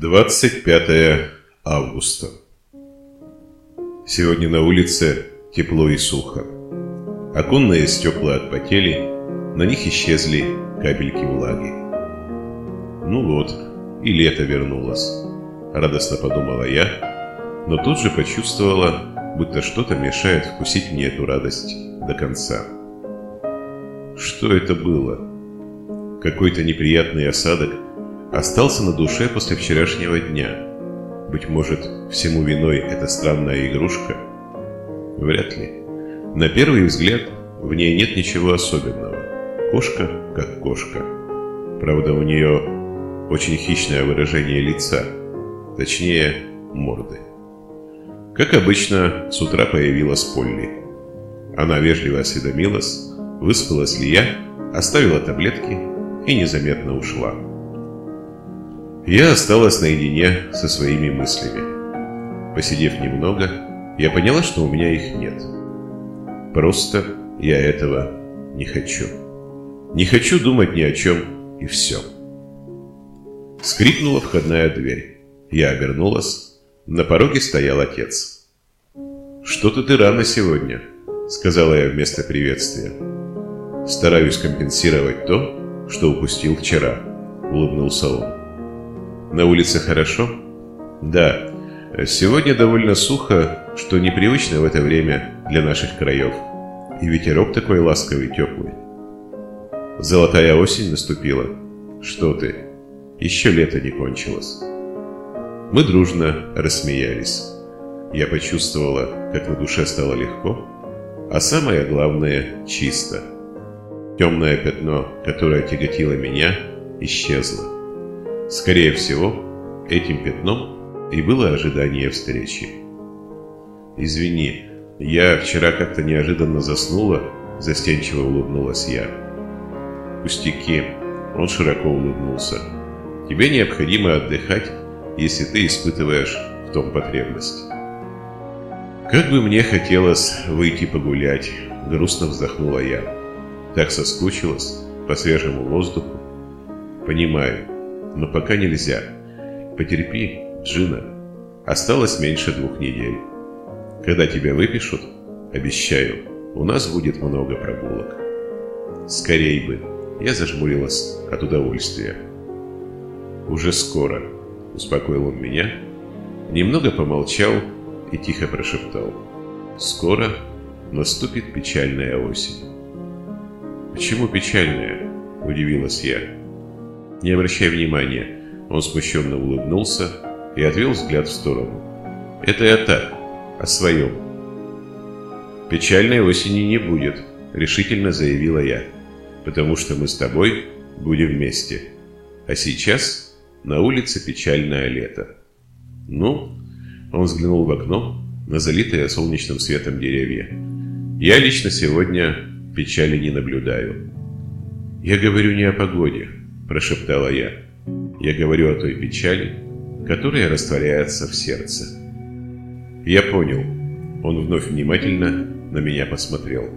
25 августа. Сегодня на улице тепло и сухо. Оконные стекла отпотели, на них исчезли капельки влаги. Ну вот, и лето вернулось, радостно подумала я, но тут же почувствовала, будто что-то мешает вкусить мне эту радость до конца. Что это было? Какой-то неприятный осадок – остался на душе после вчерашнего дня. Быть может, всему виной эта странная игрушка? Вряд ли. На первый взгляд, в ней нет ничего особенного. Кошка как кошка. Правда, у нее очень хищное выражение лица, точнее, морды. Как обычно, с утра появилась Полли. Она вежливо осведомилась, выспалась ли я, оставила таблетки и незаметно ушла. Я осталась наедине со своими мыслями. Посидев немного, я поняла, что у меня их нет. Просто я этого не хочу. Не хочу думать ни о чем, и все. Скрипнула входная дверь. Я обернулась. На пороге стоял отец. «Что-то ты рано сегодня», — сказала я вместо приветствия. «Стараюсь компенсировать то, что упустил вчера», — улыбнулся он. На улице хорошо? Да. Сегодня довольно сухо, что непривычно в это время для наших краев. И ветерок такой ласковый, теплый. Золотая осень наступила. Что ты? Еще лето не кончилось. Мы дружно рассмеялись. Я почувствовала, как на душе стало легко, а самое главное – чисто. Темное пятно, которое тяготило меня, исчезло. Скорее всего, этим пятном и было ожидание встречи. «Извини, я вчера как-то неожиданно заснула», – застенчиво улыбнулась я. «Пустяки», – он широко улыбнулся. «Тебе необходимо отдыхать, если ты испытываешь в том потребность». «Как бы мне хотелось выйти погулять», – грустно вздохнула я. Так соскучилась по свежему воздуху. «Понимаю, но пока нельзя. Потерпи, Джина. Осталось меньше двух недель. Когда тебя выпишут, обещаю, у нас будет много прогулок. Скорей бы. Я зажмурилась от удовольствия. Уже скоро, успокоил он меня, немного помолчал и тихо прошептал. Скоро наступит печальная осень. Почему печальная? Удивилась я. Не обращай внимания. Он смущенно улыбнулся и отвел взгляд в сторону. Это я так, о своем. Печальной осени не будет, решительно заявила я, потому что мы с тобой будем вместе. А сейчас на улице печальное лето. Ну, он взглянул в окно на залитые солнечным светом деревья. Я лично сегодня печали не наблюдаю. Я говорю не о погоде, прошептала я. Я говорю о той печали, которая растворяется в сердце. Я понял. Он вновь внимательно на меня посмотрел.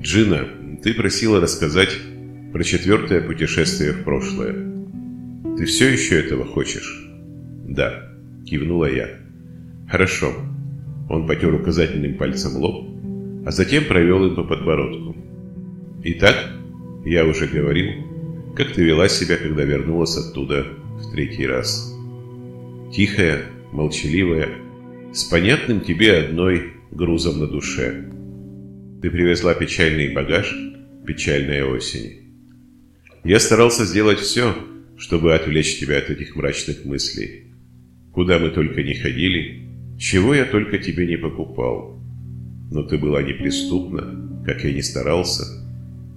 Джина, ты просила рассказать про четвертое путешествие в прошлое. Ты все еще этого хочешь? Да, кивнула я. Хорошо. Он потер указательным пальцем лоб, а затем провел им по подбородку. Итак, я уже говорил, как ты вела себя, когда вернулась оттуда в третий раз? Тихая, молчаливая, с понятным тебе одной грузом на душе. Ты привезла печальный багаж печальной осени. Я старался сделать все, чтобы отвлечь тебя от этих мрачных мыслей. Куда мы только не ходили, чего я только тебе не покупал. Но ты была неприступна, как я не старался.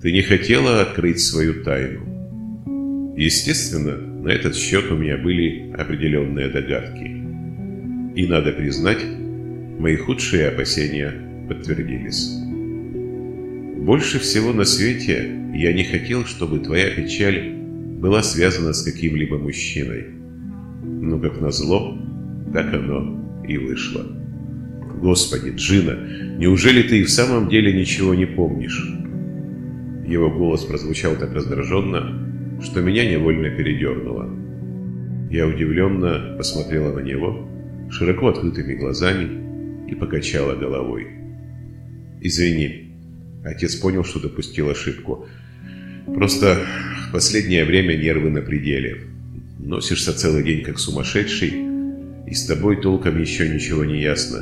Ты не хотела открыть свою тайну. Естественно, на этот счет у меня были определенные догадки. И, надо признать, мои худшие опасения подтвердились. Больше всего на свете я не хотел, чтобы твоя печаль была связана с каким-либо мужчиной. Но, как назло, так оно и вышло. Господи, Джина, неужели ты и в самом деле ничего не помнишь? Его голос прозвучал так раздраженно, что меня невольно передернуло. Я удивленно посмотрела на него широко открытыми глазами и покачала головой. «Извини». Отец понял, что допустил ошибку. «Просто в последнее время нервы на пределе. Носишься целый день как сумасшедший, и с тобой толком еще ничего не ясно».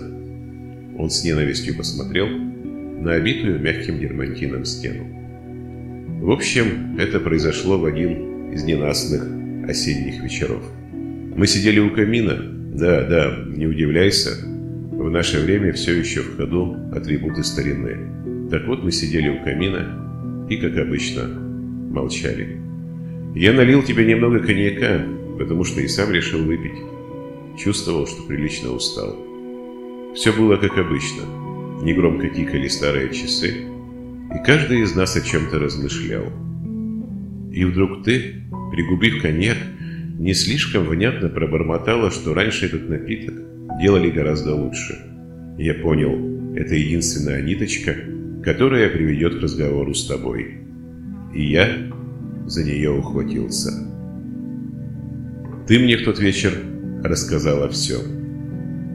Он с ненавистью посмотрел на обитую мягким дермантином стену. В общем, это произошло в один из ненастных осенних вечеров. Мы сидели у камина. Да, да, не удивляйся. В наше время все еще в ходу атрибуты старины. Так вот, мы сидели у камина и, как обычно, молчали. Я налил тебе немного коньяка, потому что и сам решил выпить. Чувствовал, что прилично устал. Все было как обычно. Негромко тикали старые часы, и каждый из нас о чем-то размышлял. И вдруг ты, пригубив коньяк, не слишком внятно пробормотала, что раньше этот напиток делали гораздо лучше. Я понял, это единственная ниточка, которая приведет к разговору с тобой. И я за нее ухватился. Ты мне в тот вечер рассказала все.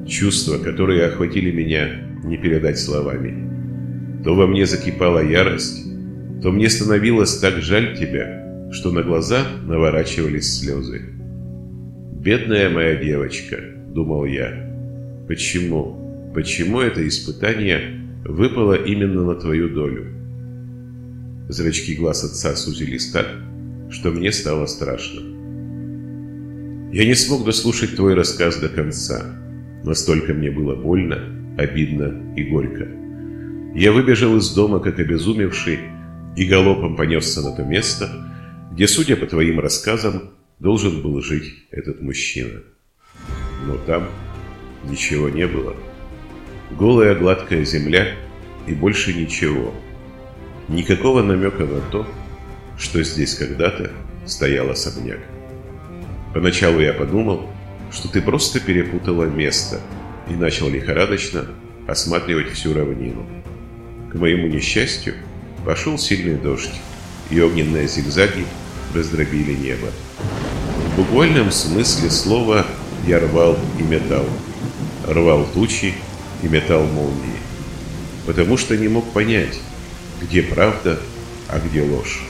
Чувства, которые охватили меня, не передать словами. То во мне закипала ярость, то мне становилось так жаль тебя, что на глаза наворачивались слезы. «Бедная моя девочка», — думал я, — «почему, почему это испытание выпало именно на твою долю?» Зрачки глаз отца сузились так, что мне стало страшно. Я не смог дослушать твой рассказ до конца. Настолько мне было больно, обидно и горько. Я выбежал из дома, как обезумевший, и галопом понесся на то место, где, судя по твоим рассказам, должен был жить этот мужчина. Но там ничего не было. Голая гладкая земля и больше ничего. Никакого намека на то, что здесь когда-то стоял особняк. Поначалу я подумал, что ты просто перепутала место и начал лихорадочно осматривать всю равнину. К моему несчастью, пошел сильный дождь, и огненные зигзаги раздробили небо. В буквальном смысле слова я рвал и метал. Рвал тучи и метал молнии. Потому что не мог понять, где правда, а где ложь.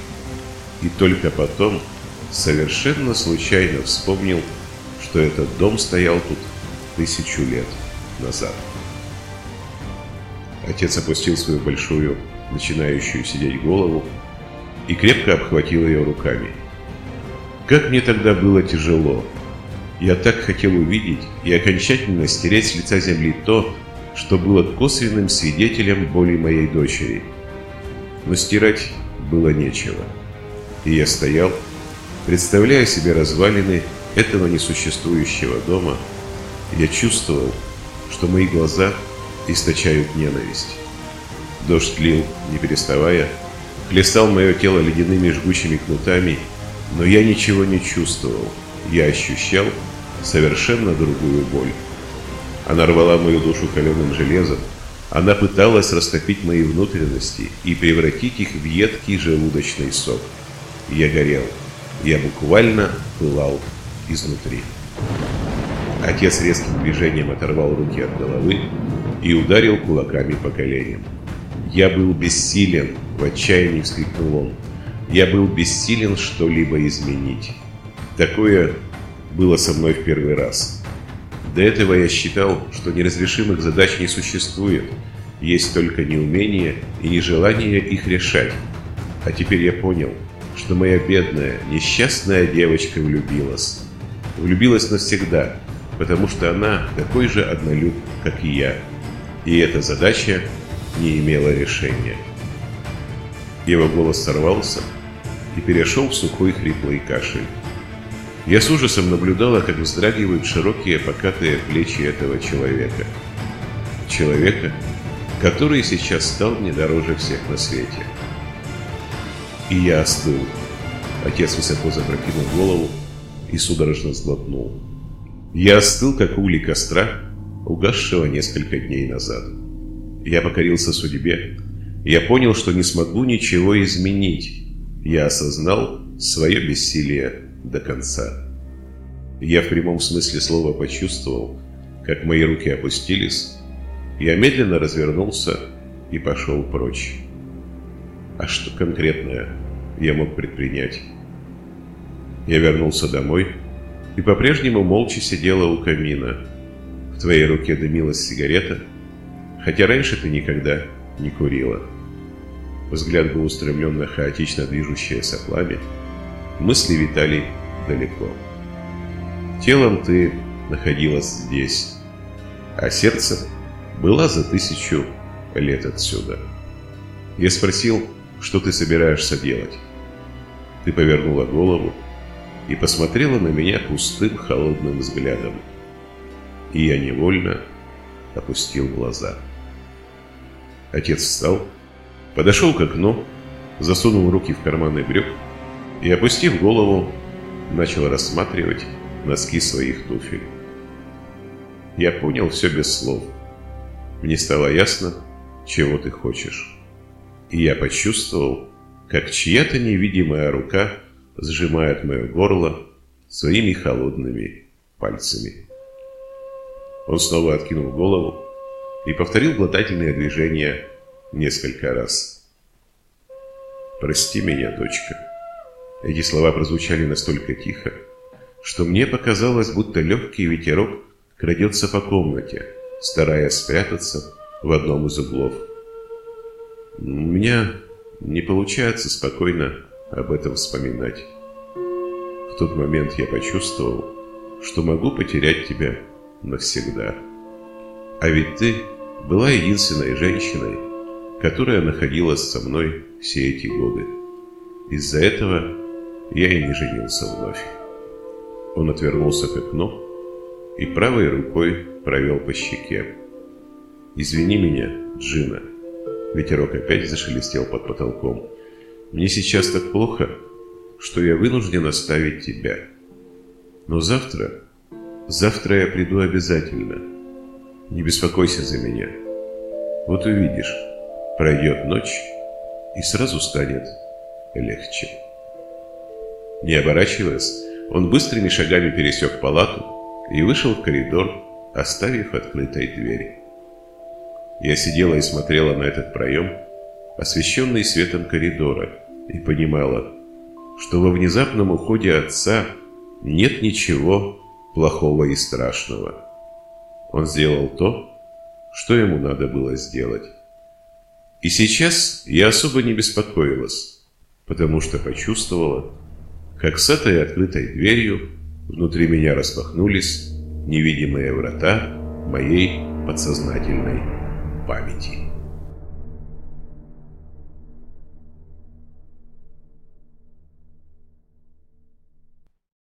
И только потом совершенно случайно вспомнил, что этот дом стоял тут тысячу лет назад. Отец опустил свою большую, начинающую сидеть голову и крепко обхватил ее руками. Как мне тогда было тяжело. Я так хотел увидеть и окончательно стереть с лица земли то, что было косвенным свидетелем боли моей дочери. Но стирать было нечего. И я стоял, представляя себе развалины этого несуществующего дома, я чувствовал, что мои глаза – источают ненависть. Дождь лил, не переставая, хлестал мое тело ледяными жгучими кнутами, но я ничего не чувствовал. Я ощущал совершенно другую боль. Она рвала мою душу каленым железом, она пыталась растопить мои внутренности и превратить их в едкий желудочный сок. Я горел. Я буквально пылал изнутри. Отец резким движением оторвал руки от головы и ударил кулаками по коленям. «Я был бессилен!» – в отчаянии вскрикнул он. «Я был бессилен что-либо изменить. Такое было со мной в первый раз. До этого я считал, что неразрешимых задач не существует, есть только неумение и нежелание их решать. А теперь я понял, что моя бедная, несчастная девочка влюбилась. Влюбилась навсегда, потому что она такой же однолюб, как и я и эта задача не имела решения. Его голос сорвался и перешел в сухой хриплый кашель. Я с ужасом наблюдала, как вздрагивают широкие покатые плечи этого человека. Человека, который сейчас стал мне дороже всех на свете. И я остыл. Отец высоко запрокинул голову и судорожно сглотнул. Я остыл, как угли костра, угасшего несколько дней назад. Я покорился судьбе. Я понял, что не смогу ничего изменить. Я осознал свое бессилие до конца. Я в прямом смысле слова почувствовал, как мои руки опустились, я медленно развернулся и пошел прочь. А что конкретное я мог предпринять? Я вернулся домой и по-прежнему молча сидела у камина. В твоей руке дымилась сигарета, хотя раньше ты никогда не курила. Взгляд был устремлен на хаотично движущееся пламя, мысли витали далеко. Телом ты находилась здесь, а сердце была за тысячу лет отсюда. Я спросил, что ты собираешься делать. Ты повернула голову и посмотрела на меня пустым холодным взглядом. И я невольно опустил глаза. Отец встал, подошел к окну, засунул руки в карманы брюк и, опустив голову, начал рассматривать носки своих туфель. Я понял все без слов. Мне стало ясно, чего ты хочешь. И я почувствовал, как чья-то невидимая рука сжимает мое горло своими холодными пальцами. Он снова откинул голову и повторил глотательные движения несколько раз. «Прости меня, дочка». Эти слова прозвучали настолько тихо, что мне показалось, будто легкий ветерок крадется по комнате, стараясь спрятаться в одном из углов. У меня не получается спокойно об этом вспоминать. В тот момент я почувствовал, что могу потерять тебя навсегда. А ведь ты была единственной женщиной, которая находилась со мной все эти годы. Из-за этого я и не женился вновь. Он отвернулся к окну и правой рукой провел по щеке. «Извини меня, Джина». Ветерок опять зашелестел под потолком. «Мне сейчас так плохо, что я вынужден оставить тебя. Но завтра, завтра я приду обязательно. Не беспокойся за меня. Вот увидишь, пройдет ночь, и сразу станет легче». Не оборачиваясь, он быстрыми шагами пересек палату и вышел в коридор, оставив открытой дверь. Я сидела и смотрела на этот проем, освещенный светом коридора, и понимала, что во внезапном уходе отца нет ничего плохого и страшного. Он сделал то, что ему надо было сделать. И сейчас я особо не беспокоилась, потому что почувствовала, как с этой открытой дверью внутри меня распахнулись невидимые врата моей подсознательной памяти.